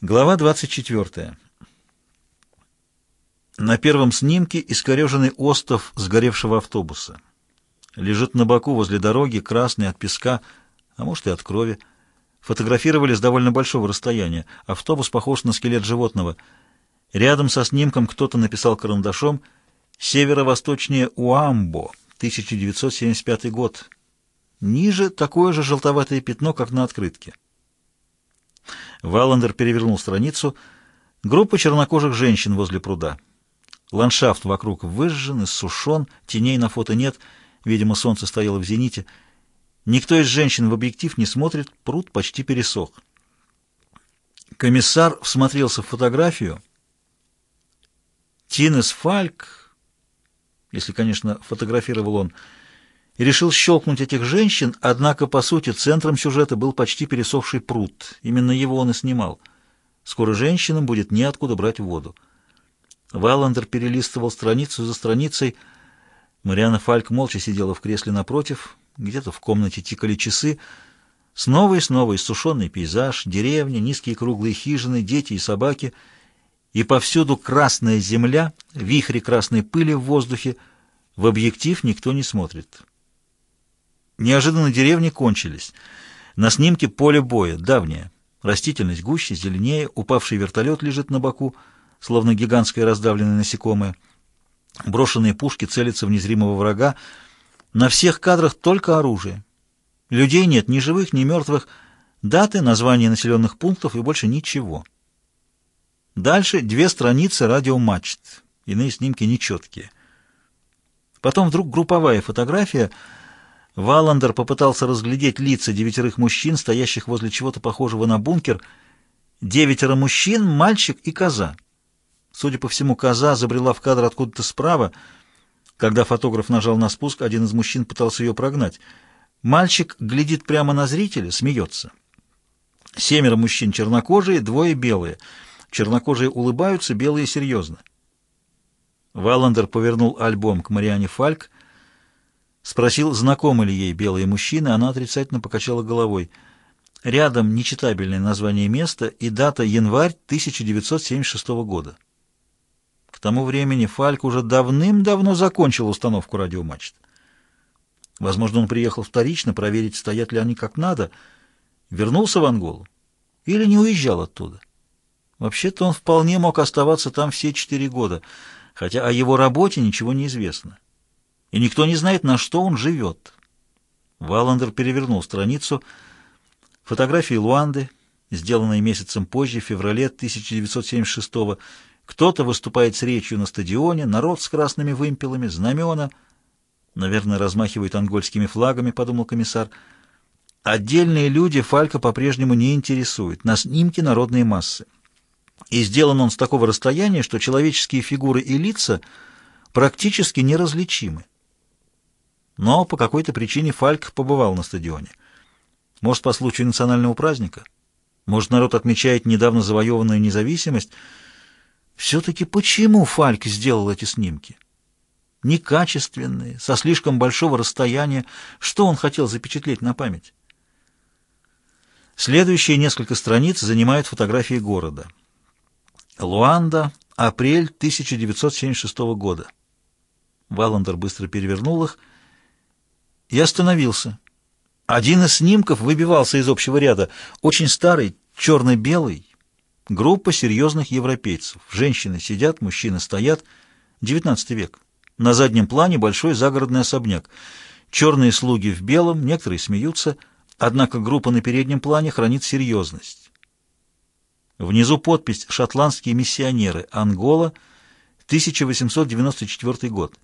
Глава 24. На первом снимке искореженный остов сгоревшего автобуса. Лежит на боку возле дороги, красный от песка, а может и от крови. Фотографировали с довольно большого расстояния. Автобус похож на скелет животного. Рядом со снимком кто-то написал карандашом «Северо-восточнее Уамбо, 1975 год». Ниже такое же желтоватое пятно, как на открытке. Валандер перевернул страницу. Группа чернокожих женщин возле пруда. Ландшафт вокруг выжжен, иссушен, теней на фото нет. Видимо, солнце стояло в зените. Никто из женщин в объектив не смотрит, пруд почти пересох. Комиссар всмотрелся в фотографию. Тинес Фальк, если, конечно, фотографировал он, и решил щелкнуть этих женщин, однако, по сути, центром сюжета был почти пересохший пруд. Именно его он и снимал. Скоро женщинам будет неоткуда брать воду. Валандер перелистывал страницу за страницей. Мариана Фальк молча сидела в кресле напротив. Где-то в комнате тикали часы. Снова и снова иссушенный пейзаж, деревня, низкие круглые хижины, дети и собаки. И повсюду красная земля, вихри красной пыли в воздухе. В объектив никто не смотрит. Неожиданно деревни кончились. На снимке поле боя, давнее. Растительность гуще, зеленее, упавший вертолет лежит на боку, словно гигантское раздавленное насекомое. Брошенные пушки целятся в незримого врага. На всех кадрах только оружие. Людей нет, ни живых, ни мертвых. Даты, названия населенных пунктов и больше ничего. Дальше две страницы радиомачт. Иные снимки нечеткие. Потом вдруг групповая фотография — Валандер попытался разглядеть лица девятерых мужчин, стоящих возле чего-то похожего на бункер. Девятеро мужчин, мальчик и коза. Судя по всему, коза забрела в кадр откуда-то справа. Когда фотограф нажал на спуск, один из мужчин пытался ее прогнать. Мальчик глядит прямо на зрителя, смеется. Семеро мужчин чернокожие, двое белые. Чернокожие улыбаются, белые серьезно. Валандер повернул альбом к Мариане Фальк — Спросил, знакомы ли ей белые мужчины, она отрицательно покачала головой. Рядом нечитабельное название места и дата январь 1976 года. К тому времени Фальк уже давным-давно закончил установку радиомачт. Возможно, он приехал вторично проверить, стоят ли они как надо, вернулся в Анголу или не уезжал оттуда. Вообще-то он вполне мог оставаться там все четыре года, хотя о его работе ничего не известно и никто не знает, на что он живет. Валандер перевернул страницу. Фотографии Луанды, сделанные месяцем позже, в феврале 1976 -го. Кто-то выступает с речью на стадионе, народ с красными вымпелами, знамена. Наверное, размахивают ангольскими флагами, подумал комиссар. Отдельные люди Фалька по-прежнему не интересуют. На снимке народные массы. И сделан он с такого расстояния, что человеческие фигуры и лица практически неразличимы. Но по какой-то причине Фальк побывал на стадионе. Может, по случаю национального праздника? Может, народ отмечает недавно завоеванную независимость? Все-таки почему Фальк сделал эти снимки? Некачественные, со слишком большого расстояния. Что он хотел запечатлеть на память? Следующие несколько страниц занимают фотографии города. Луанда, апрель 1976 года. Валандер быстро перевернул их и остановился. Один из снимков выбивался из общего ряда. Очень старый, черно-белый. Группа серьезных европейцев. Женщины сидят, мужчины стоят. XIX век. На заднем плане большой загородный особняк. Черные слуги в белом, некоторые смеются, однако группа на переднем плане хранит серьезность. Внизу подпись «Шотландские миссионеры. Ангола. 1894 год».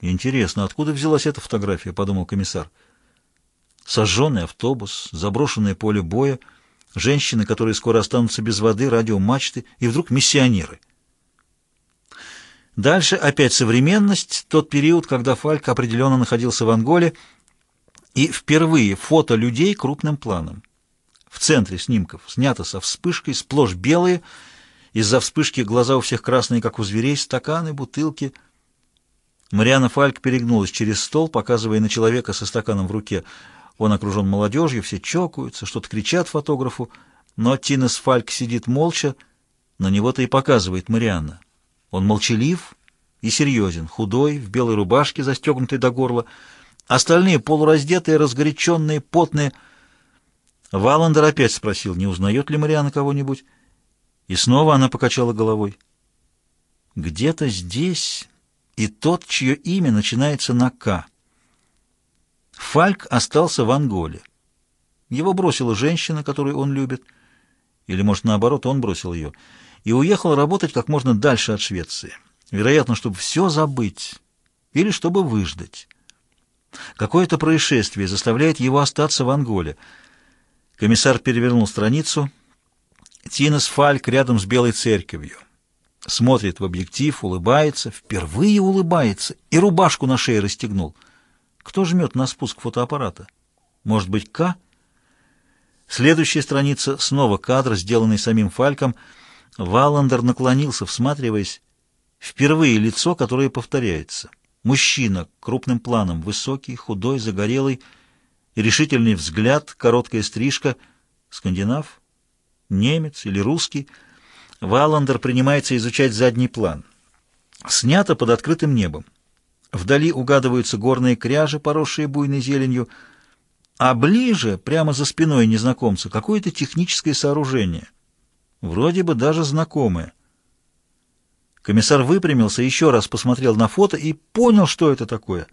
«Интересно, откуда взялась эта фотография?» — подумал комиссар. Сожженный автобус, заброшенное поле боя, женщины, которые скоро останутся без воды, радиомачты и вдруг миссионеры. Дальше опять современность, тот период, когда Фальк определенно находился в Анголе, и впервые фото людей крупным планом. В центре снимков снято со вспышкой, сплошь белые, из-за вспышки глаза у всех красные, как у зверей, стаканы, бутылки — Мариана Фальк перегнулась через стол, показывая на человека со стаканом в руке. Он окружен молодежью, все чокаются, что-то кричат фотографу. Но Тинес Фальк сидит молча, на него-то и показывает Марианна. Он молчалив и серьезен, худой, в белой рубашке, застегнутой до горла. Остальные полураздетые, разгоряченные, потные. Валандер опять спросил, не узнает ли Марианна кого-нибудь. И снова она покачала головой. Где-то здесь и тот, чье имя начинается на «К». Фальк остался в Анголе. Его бросила женщина, которую он любит, или, может, наоборот, он бросил ее, и уехал работать как можно дальше от Швеции. Вероятно, чтобы все забыть или чтобы выждать. Какое-то происшествие заставляет его остаться в Анголе. Комиссар перевернул страницу. Тинес Фальк рядом с Белой церковью. Смотрит в объектив, улыбается, впервые улыбается и рубашку на шее расстегнул. Кто жмет на спуск фотоаппарата? Может быть, К? Следующая страница, снова кадр, сделанный самим Фальком. Валандер наклонился, всматриваясь. Впервые лицо, которое повторяется. Мужчина, крупным планом, высокий, худой, загорелый, решительный взгляд, короткая стрижка. Скандинав? Немец или русский? Валандер принимается изучать задний план. Снято под открытым небом. Вдали угадываются горные кряжи, поросшие буйной зеленью, а ближе, прямо за спиной незнакомца, какое-то техническое сооружение. Вроде бы даже знакомое. Комиссар выпрямился, еще раз посмотрел на фото и понял, что это такое.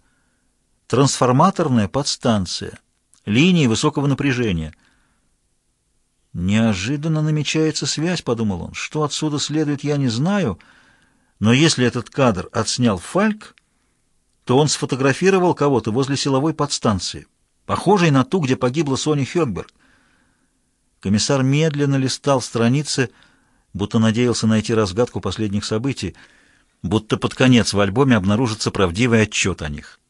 Трансформаторная подстанция. Линии высокого напряжения. «Неожиданно намечается связь», — подумал он. «Что отсюда следует, я не знаю, но если этот кадр отснял Фальк, то он сфотографировал кого-то возле силовой подстанции» похожей на ту, где погибла Соня Хёкберг. Комиссар медленно листал страницы, будто надеялся найти разгадку последних событий, будто под конец в альбоме обнаружится правдивый отчет о них.